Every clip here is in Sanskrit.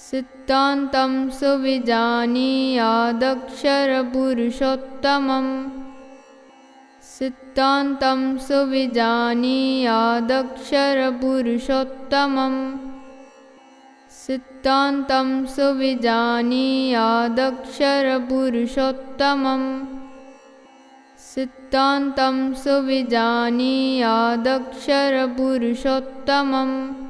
सिद्धान्तं सुविजानीयादक्षरपुरुषोत्तमम्। सिद्धान्तं सुविजानीयादक्षरपुरुषोत्तमम्। सिद्धान्तं सुविजानीयादक्षरपुरुषोत्तमम्। सिद्धान्तं सुविजानीयादक्षरपुरुषोत्तमम्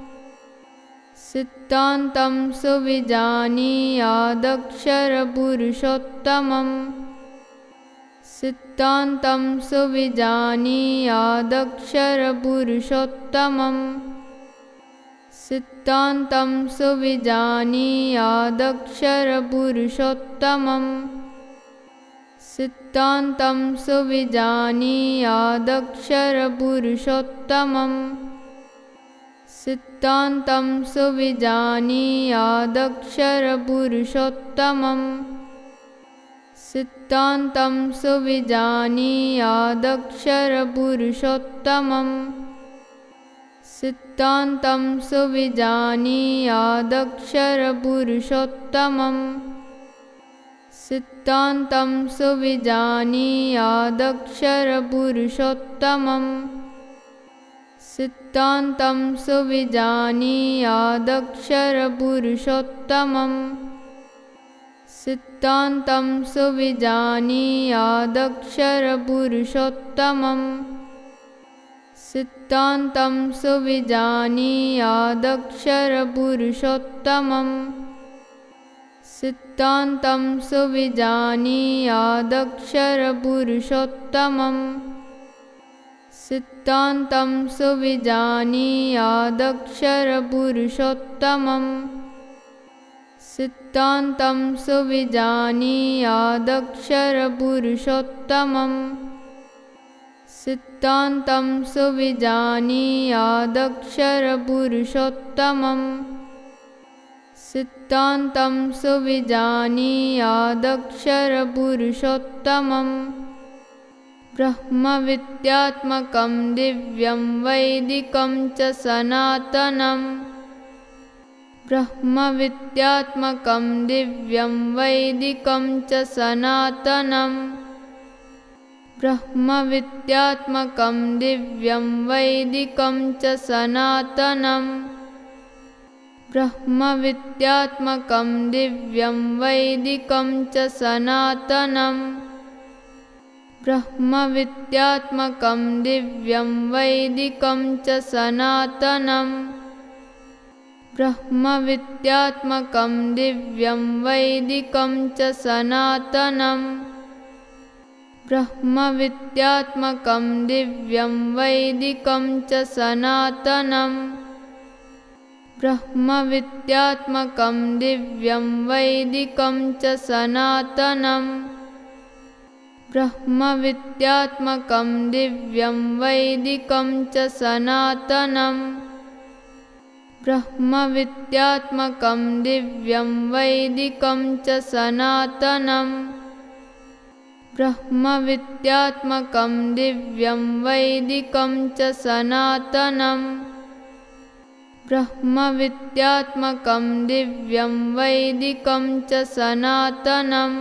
सिद्धान्तं सुविजानीयादक्षरपुरुषोत्तमम्। सिद्धान्तं सुविजानीयादक्षरपुरुषोत्तमम्। सिद्धान्तं सुविजानीयादक्षरपुरुषोत्तमम्। सिद्धान्तं सुविजानीयादक्षरपुरुषोत्तमम् सिद्धान्तं सुविजानीयादक्षरपुरुषोत्तमम्। सिद्धान्तं सुविजानीयादक्षरपुरुषोत्तमम्। सिद्धान्तं सुविजानीयादक्षरपुरुषोत्तमम्। सिद्धान्तं सुविजानीयादक्षरपुरुषोत्तमम् सिद्धान्तं सुविजानीयादक्षरपुरुषोत्तमम्। सिद्धान्तं सुविजानीयादक्षरपुरुषोत्तमम्। सिद्धान्तं सुविजानीयादक्षरपुरुषोत्तमम्। सिद्धान्तं सुविजानीयादक्षरपुरुषोत्तमम् सिद्धान्तं सुविजानीयादक्षरपुरुषोत्तमम्। सिद्धान्तं सुविजानीयादक्षरपुरुषोत्तमम्। सिद्धान्तं सुविजानीयादक्षरपुरुषोत्तमम्। सिद्धान्तं सुविजानीयादक्षरपुरुषोत्तमम् ब्रह्मविद्यात्मकं दिव्यं वैदिकं च सनातनम्। ब्रह्मविद्यात्मकं दिव्यं वैदिकं च सनातनम्। ब्रह्मविद्यात्मकं दिव्यं वैदिकं च सनातनम्। ब्रह्मविद्यात्मकं दिव्यं वैदिकं च सनातनम् ब्रह्मविद्यात्मकं दिव्यं वैदिकं च सनातनम्। ब्रह्मविद्यात्मकं दिव्यं वैदिकं च सनातनम्। ब्रह्मविद्यात्मकं दिव्यं वैदिकं च सनातनम्। ब्रह्मविद्यात्मकं दिव्यं वैदिकं च सनातनम् ब्रह्मविद्यात्मकं दिव्यं वैदिकं च सनातनम् ब्रह्मविद्यात्मकं दिव्यं वैदिकं च सनातनम् ब्रह्मविद्यात्मकं दिव्यं वैदिकं च सनातनम् ब्रह्मविद्यात्मकं दिव्यं वैदिकं च सनातनम्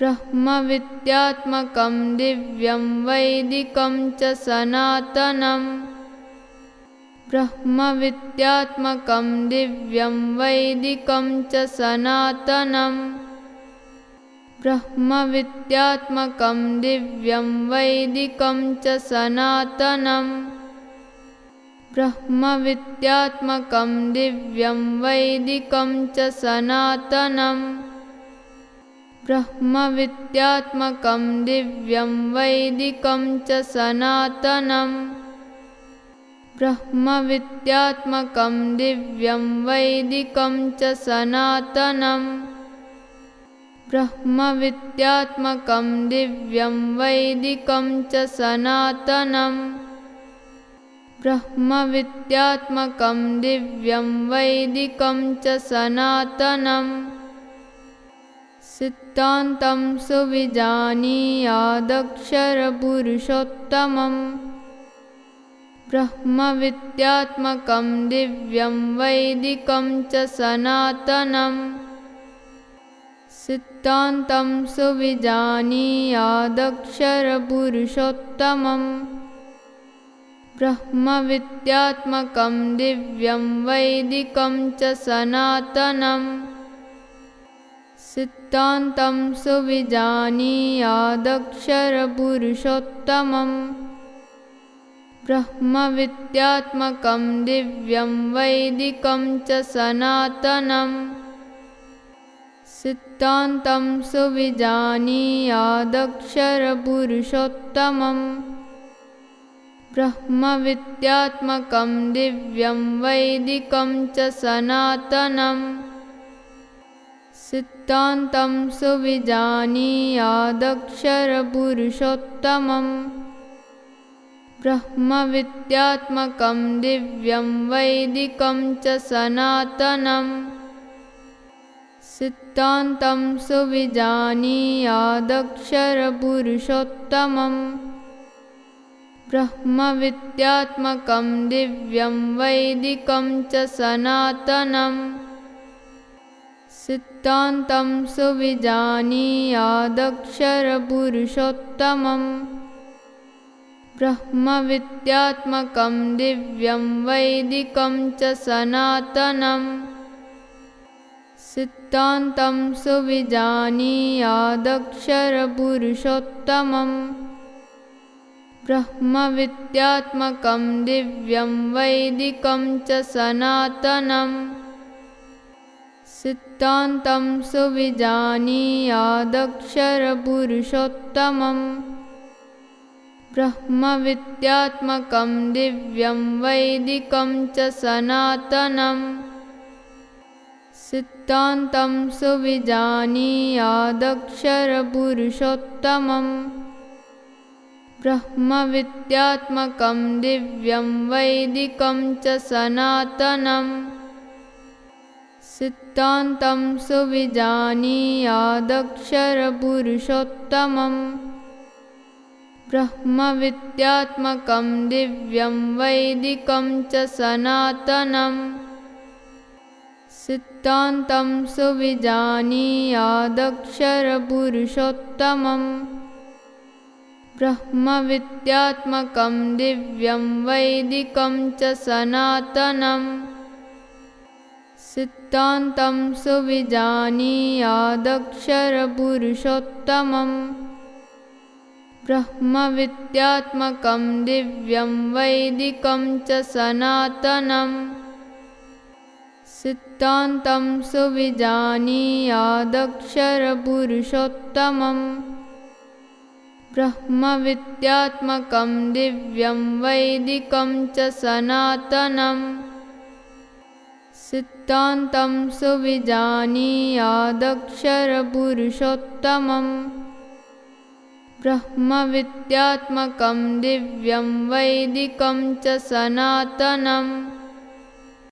ब्रह्मविद्यात्मकं दिव्यं वैदिकं च सनातनम् ब्रह्मविद्यात्मकं दिव्यं वैदिकं च सनातनम् ब्रह्मविद्यात्मकं दिव्यं वैदिकं च सनातनम् ब्रह्मविद्यात्मकं दिव्यं वैदिकं च सनातनम् ब्रह्मविद्यात्मकं दिव्यं वैदिकं च सनातनम्। ब्रह्मविद्यात्मकं दिव्यं वैदिकं च सनातनम्। ब्रह्मविद्यात्मकं दिव्यं वैदिकं च सनातनम्। ब्रह्मविद्यात्मकं दिव्यं वैदिकं च सनातनम् सिद्धान्तं सुविजानीयादक्षरपुरुषोत्तमम्। ब्रह्मविद्यात्मकं दिव्यं वैदिकं च सनातनम् सिद्धान्तं सुविजानीयादक्षरपुरुषोत्तमम्। ब्रह्मविद्यात्मकं दिव्यं वैदिकं च सनातनम् सिद्धान्तं सुविजानीयादक्षरपुरुषोत्तमम्। ब्रह्मविद्यात्मकं दिव्यं वैदिकं च सनातनम्। सिद्धान्तं सुविजानीयादक्षरपुरुषोत्तमम्। ब्रह्मविद्यात्मकं दिव्यं वैदिकं च सनातनम् सिद्धान्तं सुविजानीयादक्षरपुरुषोत्तमम्। ब्रह्मविद्यात्मकं दिव्यं वैदिकं च सनातनम्। सिद्धान्तं सुविजानीयादक्षरपुरुषोत्तमम्। ब्रह्मविद्यात्मकं दिव्यं वैदिकं च सनातनम् सिद्धान्तं सुविजानीयादक्षरपुरुषोत्तमम्। ब्रह्मविद्यात्मकं दिव्यं वैदिकं च सनातनम्। सिद्धान्तं सुविजानीयादक्षरपुरुषोत्तमम्। ब्रह्मविद्यात्मकं दिव्यं वैदिकं च सनातनम् सिद्धान्तं सुविजानीयादक्षरपुरुषोत्तमम्। ब्रह्मविद्यात्मकं दिव्यं वैदिकं च सनातनम्। सिद्धान्तं सुविजानीयादक्षरपुरुषोत्तमम्। ब्रह्मविद्यात्मकं दिव्यं वैदिकं च सनातनम् सिद्धान्तं सुविजानीयादक्षरपुरुषोत्तमम्। ब्रह्मविद्यात्मकं दिव्यं वैदिकं च सनातनम् सिद्धान्तं सुविजानीयादक्षरपुरुषोत्तमम्। ब्रह्मविद्यात्मकं दिव्यं वैदिकं च सनातनम् सिद्धान्तं सुविजानीयादक्षरपुरुषोत्तमम्। ब्रह्मविद्यात्मकं दिव्यं वैदिकं च सनातनम्। सिद्धान्तं सुविजानीयादक्षरपुरुषोत्तमम्। ब्रह्मविद्यात्मकं दिव्यं वैदिकं च सनातनम् सिद्धान्तं सुविजानीयादक्षरपुरुषोत्तमम्। ब्रह्मविद्यात्मकं दिव्यं वैदिकं च सनातनम्